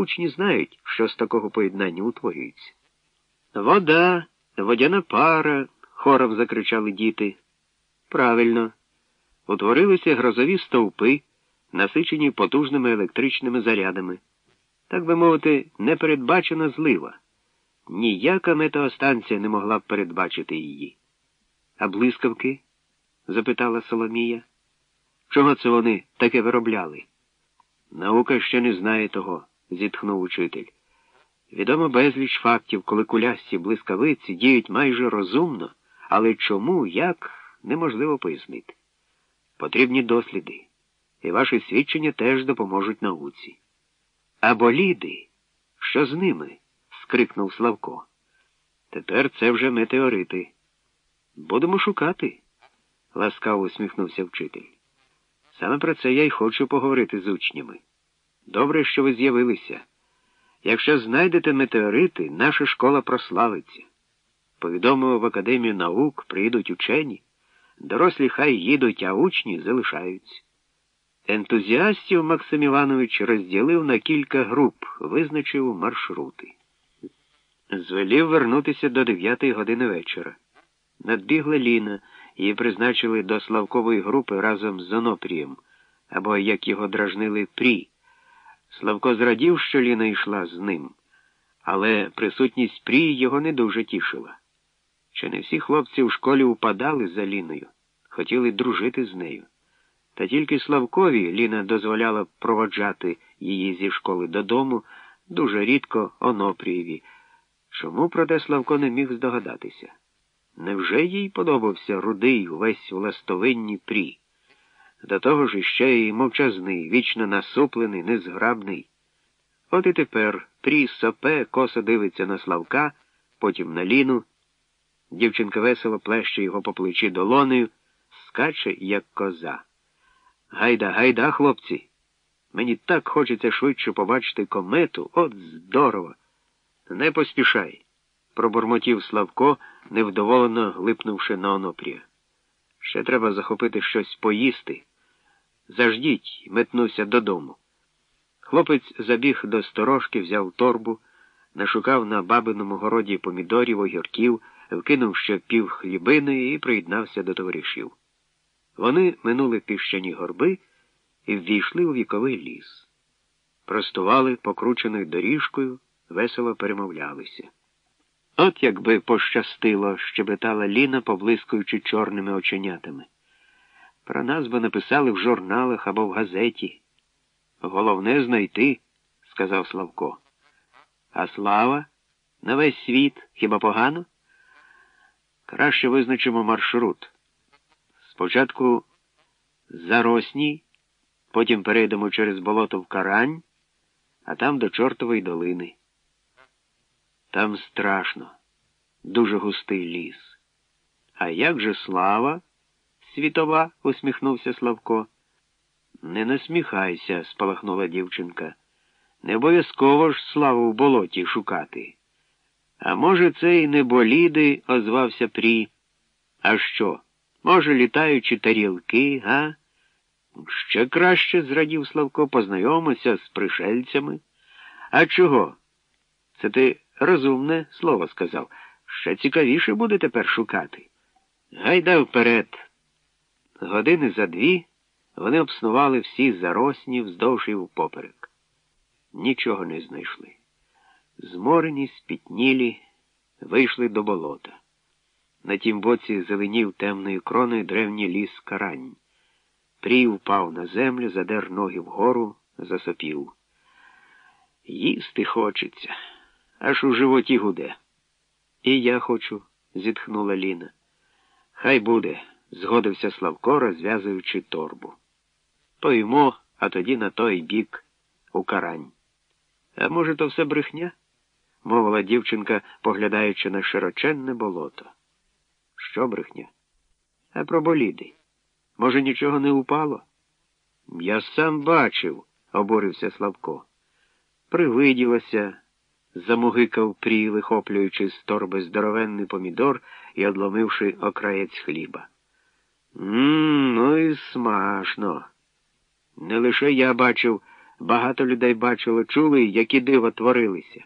Учні знають, що з такого поєднання утворюється. Вода, водяна пара, хором закричали діти. Правильно, утворилися грозові стовпи, насичені потужними електричними зарядами. Так би мовити, непередбачена злива. Ніяка метеостанція не могла б передбачити її. А блискавки? запитала Соломія. Чого це вони таке виробляли? Наука ще не знає того, зітхнув учитель. Відомо безліч фактів, коли кулясті блискавиці діють майже розумно, але чому, як, неможливо пояснити. Потрібні досліди, і ваші свідчення теж допоможуть науці. А боліди, що з ними? скрикнув Славко. Тепер це вже метеорити. Будемо шукати, ласкаво усміхнувся вчитель. Саме про це я й хочу поговорити з учнями. Добре, що ви з'явилися. Якщо знайдете метеорити, наша школа прославиться. Повідомив в Академію наук, приїдуть учені, дорослі хай їдуть, а учні залишаються. Ентузіастів Максим Іванович розділив на кілька груп, визначив маршрути. Звелів вернутися до дев'ятої години вечора. Надбігла Ліна, її призначили до Славкової групи разом з Онопрієм, або, як його дражнили, Прі. Славко зрадів, що Ліна йшла з ним, але присутність Прі його не дуже тішила. Чи не всі хлопці в школі упадали за Ліною, хотіли дружити з нею. Та тільки Славкові Ліна дозволяла проводжати її зі школи додому, дуже рідко Онопрієві. Чому проте Славко не міг здогадатися? Невже їй подобався рудий увесь властовинні прі? До того ж іще й мовчазний, вічно насуплений, незграбний. От і тепер прі сопе, косо дивиться на Славка, потім на Ліну. Дівчинка весело плеще його по плечі долонею, скаче, як коза. Гайда, гайда, хлопці. Мені так хочеться швидше побачити комету, от здорово. Не поспішай, пробурмотів Славко, невдоволено глипнувши на онопрія. Ще треба захопити щось поїсти. Заждіть, метнувся додому. Хлопець забіг до сторожки, взяв торбу, нашукав на бабиному городі помідорів, огірків, вкинув ще пів хлібини і приєднався до товаришів. Вони минули піщані горби і ввійшли у віковий ліс. Простували покрученою доріжкою, весело перемовлялися. От якби пощастило, щебетала Ліна, поблискуючи чорними оченятами. Про нас би написали в журналах або в газеті. Головне знайти, сказав Славко. А слава на весь світ хіба погано? Краще визначимо маршрут. Спочатку Заросні, потім перейдемо через болото в Карань, а там до Чортової долини. Там страшно, дуже густий ліс. А як же слава? Світова, усміхнувся Славко. Не насміхайся, спалахнула дівчинка. Не обов'язково ж славу в болоті шукати. А може, це й не боліди, озвався Прі. А що? Може, літаючі тарілки, га? Ще краще, зрадів Славко, познайомися з пришельцями. А чого? Це ти розумне слово сказав. Ще цікавіше буде тепер шукати. Гайда вперед. Години за дві вони обснували всі заросні вздовж і впоперек. Нічого не знайшли. Зморені, спітнілі, вийшли до болота. На тім боці зеленів темною кроною древній ліс карань. Прій впав на землю, задер ноги вгору, засопів. Їсти хочеться, аж у животі гуде. І я хочу, зітхнула Ліна. Хай буде, згодився Славко, розв'язуючи торбу. Поїмо, а тоді на той бік у карань. А може, то все брехня? мовила дівчинка, поглядаючи на широченне болото. Що брехня? А про боліди. Може, нічого не упало? Я сам бачив, обурився Славко. Привиділося, замугикав прій, вихоплюючи з торби здоровенний помідор і одломивши окраєць хліба. Мм, ну і смашно. Не лише я бачив, Багато людей бачило, чули, які диво творилися.